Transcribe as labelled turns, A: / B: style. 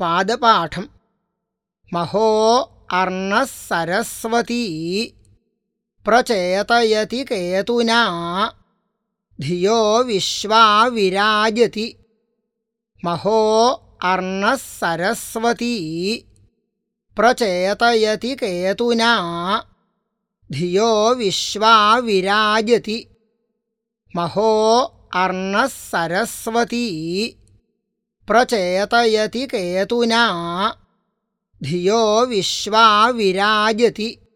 A: പാദപാഠം. മഹോ അർണഃ സരസ്വതീ പ്രചേതയതി കേതുനാ ധിയോ വിശ്വാ വിരാജതി. മഹോ അർണഃ സരസ്വതീ പ്രചേതയതി കേതുനാ ധിയോ വിശ്വാ വിരാജതി. മഹോ അർണഃ प्रचेतयति केतुना। धियो विश्वा विराजति।